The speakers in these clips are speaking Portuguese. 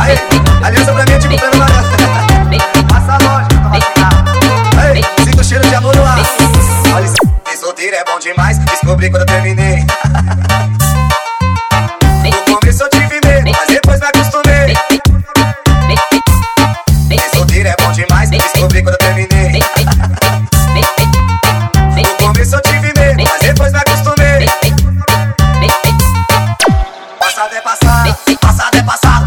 Aí, aliança pra mim é tipo plano. Passa longe. Ei, sinto cheiro de amor no ar. Olha, ser é bom demais. Descobri quando eu terminei. No começo eu tive medo, mas depois me acostumei. Ser solteiro é bom demais. Descobri quando eu terminei.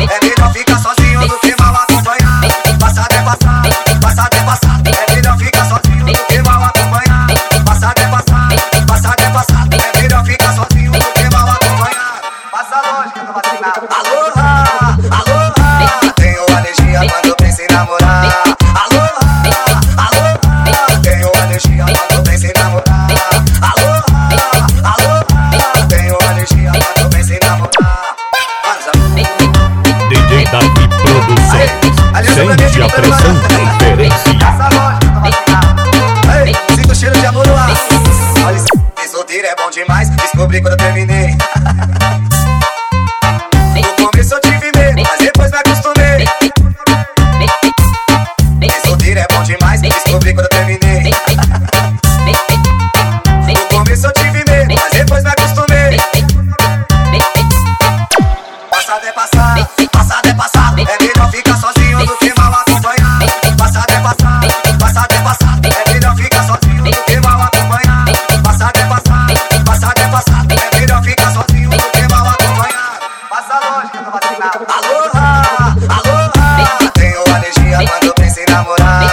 É melhor ficar sozinho do que mal acompanhado. Passado é passado, passado é passado. É melhor ficar sozinho do que mal acompanhado. Passado é passado, passado é passado. É melhor ficar sozinho do que mal acompanhado. Passa longe que eu tô vacinado. Aloha, aloha. Tenho alergia quando penso em namorar. Aloha, poder é bom demais. Descobri quando eu terminei. No começo eu tive medo, mas depois me acostumei. Esse é bom demais. Descobri quando eu terminei. pareces enamorada